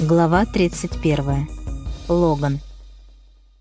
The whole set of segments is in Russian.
Глава 31. Логан.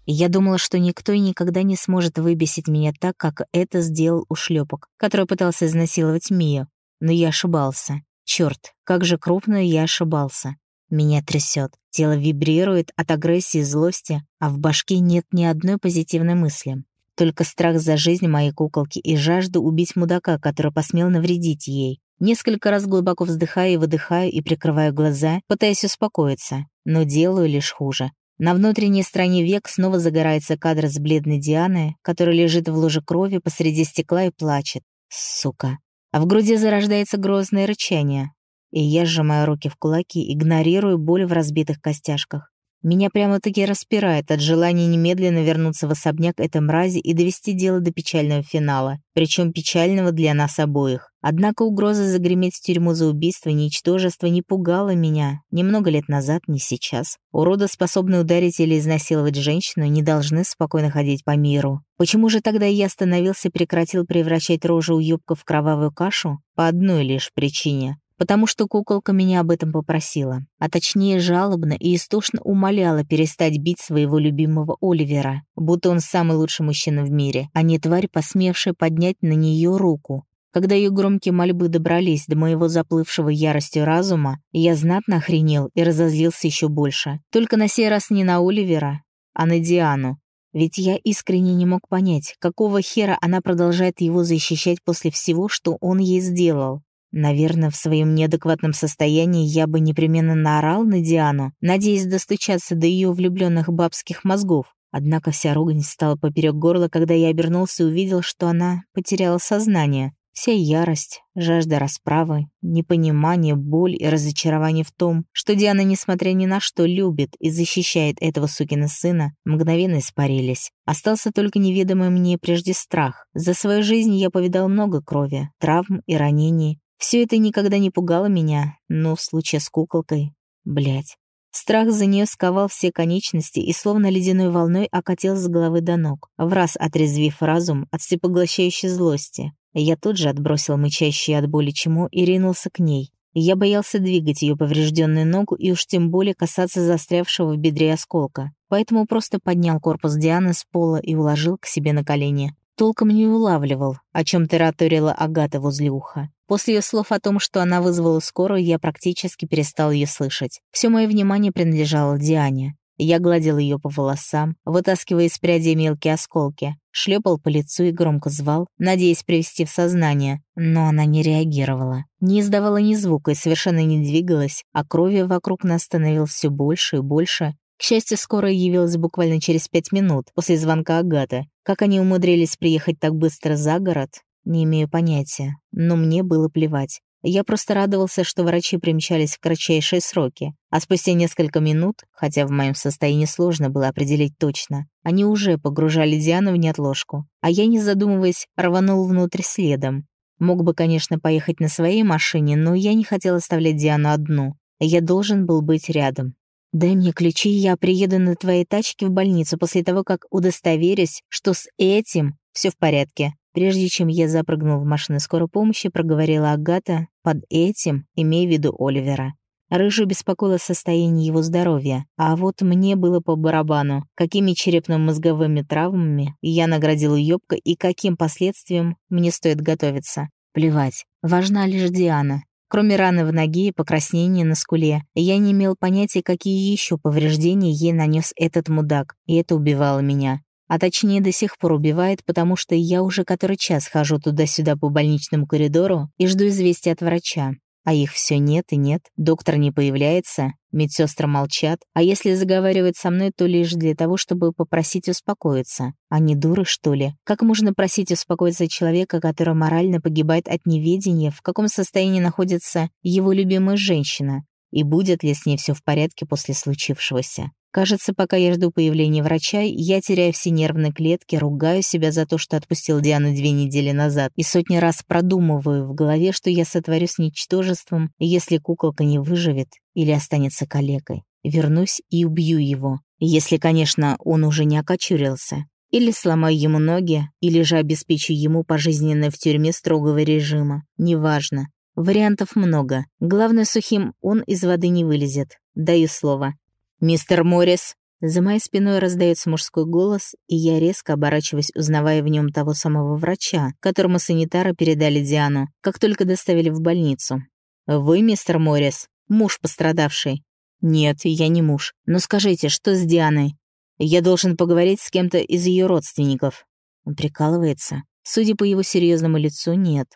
Я думала, что никто и никогда не сможет выбесить меня так, как это сделал ушлепок, который пытался изнасиловать Мию. Но я ошибался. Черт, как же крупно я ошибался. Меня трясет, тело вибрирует от агрессии и злости, а в башке нет ни одной позитивной мысли. Только страх за жизнь моей куколки и жажда убить мудака, который посмел навредить ей. Несколько раз глубоко вздыхаю и выдыхаю и прикрываю глаза, пытаясь успокоиться, но делаю лишь хуже. На внутренней стороне век снова загорается кадр с бледной Дианы, которая лежит в луже крови посреди стекла и плачет. Сука. А в груди зарождается грозное рычание. И я сжимаю руки в кулаки, игнорирую боль в разбитых костяшках. Меня прямо-таки распирает от желания немедленно вернуться в особняк этой мрази и довести дело до печального финала, причем печального для нас обоих. Однако угроза загреметь в тюрьму за убийство ничтожество не пугала меня. Ни много лет назад, ни сейчас. Уроды, способные ударить или изнасиловать женщину, не должны спокойно ходить по миру. Почему же тогда я остановился и прекратил превращать рожу уёбка в кровавую кашу? По одной лишь причине потому что куколка меня об этом попросила, а точнее жалобно и истошно умоляла перестать бить своего любимого Оливера, будто он самый лучший мужчина в мире, а не тварь, посмевшая поднять на нее руку. Когда ее громкие мольбы добрались до моего заплывшего яростью разума, я знатно охренел и разозлился еще больше. Только на сей раз не на Оливера, а на Диану. Ведь я искренне не мог понять, какого хера она продолжает его защищать после всего, что он ей сделал. Наверное, в своем неадекватном состоянии я бы непременно наорал на Диану, надеясь достучаться до ее влюбленных бабских мозгов. Однако вся ругань стала поперек горла, когда я обернулся и увидел, что она потеряла сознание. Вся ярость, жажда расправы, непонимание, боль и разочарование в том, что Диана, несмотря ни на что, любит и защищает этого сукина сына, мгновенно испарились. Остался только неведомый мне прежде страх. За свою жизнь я повидал много крови, травм и ранений, все это никогда не пугало меня, но в случае с куколкой... Блять. Страх за нее сковал все конечности и словно ледяной волной окатил с головы до ног, в раз отрезвив разум от всепоглощающей злости. Я тут же отбросил мычащее от боли чему и ринулся к ней. Я боялся двигать ее поврежденную ногу и уж тем более касаться застрявшего в бедре осколка. Поэтому просто поднял корпус Дианы с пола и уложил к себе на колени толком не улавливал, о чем тараторила Агата возле уха. После ее слов о том, что она вызвала скорую, я практически перестал ее слышать. Все мое внимание принадлежало Диане. Я гладил ее по волосам, вытаскивая из пряди мелкие осколки, шлепал по лицу и громко звал, надеясь привести в сознание, но она не реагировала. Не издавала ни звука и совершенно не двигалась, а крови вокруг нас становилось все больше и больше, к счастью, скорая явилась буквально через пять минут после звонка Агаты. Как они умудрились приехать так быстро за город, не имею понятия, но мне было плевать. Я просто радовался, что врачи примчались в кратчайшие сроки, а спустя несколько минут, хотя в моем состоянии сложно было определить точно, они уже погружали Диану в неотложку, а я, не задумываясь, рванул внутрь следом. Мог бы, конечно, поехать на своей машине, но я не хотел оставлять Диану одну. Я должен был быть рядом. «Дай мне ключи, я приеду на твоей тачке в больницу после того, как удостоверюсь, что с этим все в порядке». Прежде чем я запрыгнул в машину скорой помощи, проговорила Агата под этим, имея в виду Оливера. Рыжу беспокоило состояние его здоровья, а вот мне было по барабану, какими черепно-мозговыми травмами я наградил Ёбка и каким последствиям мне стоит готовиться. Плевать, важна лишь Диана, Кроме раны в ноге и покраснения на скуле, я не имел понятия, какие еще повреждения ей нанес этот мудак, и это убивало меня. А точнее, до сих пор убивает, потому что я уже который час хожу туда-сюда по больничному коридору и жду известия от врача. А их все нет и нет, доктор не появляется, медсестры молчат, а если заговаривают со мной, то лишь для того, чтобы попросить успокоиться. Они дуры, что ли? Как можно просить успокоиться человека, который морально погибает от неведения, в каком состоянии находится его любимая женщина? И будет ли с ней все в порядке после случившегося? Кажется, пока я жду появления врача, я теряю все нервные клетки, ругаю себя за то, что отпустил Диану две недели назад, и сотни раз продумываю в голове, что я сотворю с ничтожеством, если куколка не выживет или останется калекой. Вернусь и убью его. Если, конечно, он уже не окочурился. Или сломаю ему ноги, или же обеспечу ему пожизненное в тюрьме строгого режима. Неважно. Вариантов много. Главное, сухим он из воды не вылезет. Даю слово. «Мистер Моррис!» За моей спиной раздается мужской голос, и я резко оборачиваюсь, узнавая в нем того самого врача, которому санитары передали Диану, как только доставили в больницу. «Вы, мистер Моррис, муж пострадавший?» «Нет, я не муж. Но скажите, что с Дианой?» «Я должен поговорить с кем-то из ее родственников». Он прикалывается. Судя по его серьезному лицу, нет.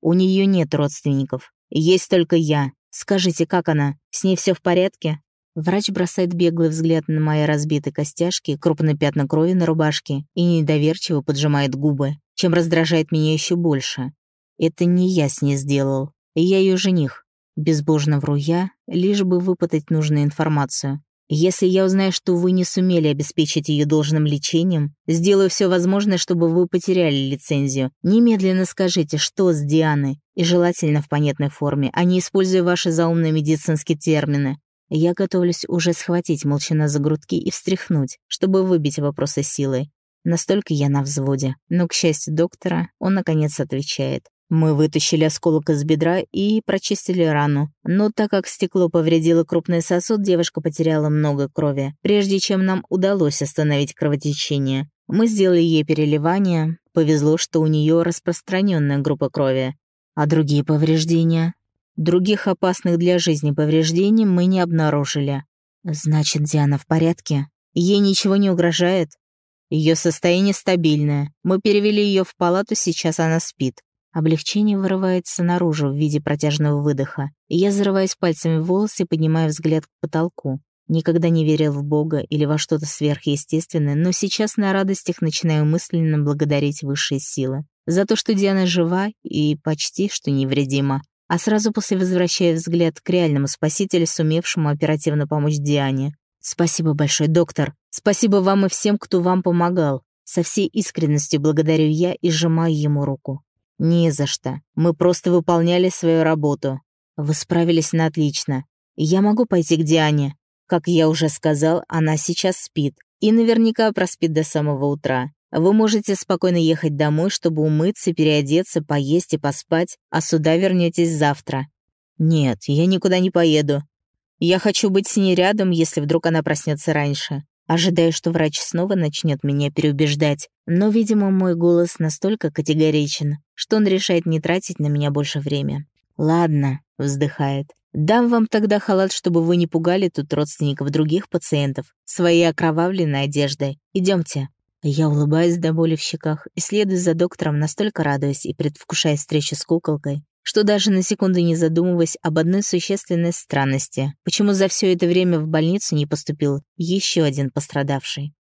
У нее нет родственников. Есть только я. Скажите, как она? С ней все в порядке? Врач бросает беглый взгляд на мои разбитые костяшки, крупные пятна крови на рубашке и недоверчиво поджимает губы, чем раздражает меня еще больше. Это не я с ней сделал. Я ее жених. Безбожно вру я, лишь бы выпытать нужную информацию. Если я узнаю, что вы не сумели обеспечить ее должным лечением, сделаю все возможное, чтобы вы потеряли лицензию. Немедленно скажите, что с Дианой, и желательно в понятной форме, а не используя ваши заумные медицинские термины. Я готовлюсь уже схватить молчана за грудки и встряхнуть, чтобы выбить вопросы силой. Настолько я на взводе. Но, к счастью доктора, он наконец отвечает. Мы вытащили осколок из бедра и прочистили рану. Но так как стекло повредило крупный сосуд, девушка потеряла много крови, прежде чем нам удалось остановить кровотечение. Мы сделали ей переливание. Повезло, что у нее распространенная группа крови. А другие повреждения? Других опасных для жизни повреждений мы не обнаружили. Значит, Диана в порядке? Ей ничего не угрожает? Ее состояние стабильное. Мы перевели ее в палату, сейчас она спит. Облегчение вырывается наружу в виде протяжного выдоха, я зарываюсь пальцами в волосы и поднимаю взгляд к потолку. Никогда не верил в Бога или во что-то сверхъестественное, но сейчас на радостях начинаю мысленно благодарить высшие силы. За то, что Диана жива и почти что невредима а сразу после возвращая взгляд к реальному спасителю, сумевшему оперативно помочь Диане. «Спасибо большое, доктор. Спасибо вам и всем, кто вам помогал. Со всей искренностью благодарю я и сжимаю ему руку. Не за что. Мы просто выполняли свою работу. Вы справились на отлично. Я могу пойти к Диане. Как я уже сказал, она сейчас спит. И наверняка проспит до самого утра. Вы можете спокойно ехать домой, чтобы умыться, переодеться, поесть и поспать, а сюда вернетесь завтра. Нет, я никуда не поеду. Я хочу быть с ней рядом, если вдруг она проснется раньше. Ожидаю, что врач снова начнет меня переубеждать, но, видимо, мой голос настолько категоричен, что он решает не тратить на меня больше времени. «Ладно», — вздыхает. «Дам вам тогда халат, чтобы вы не пугали тут родственников других пациентов своей окровавленной одеждой. Идемте. Я улыбаюсь до боли в щеках и следую за доктором, настолько радуясь и предвкушая встречу с куколкой, что даже на секунду не задумываясь об одной существенной странности, почему за все это время в больницу не поступил еще один пострадавший.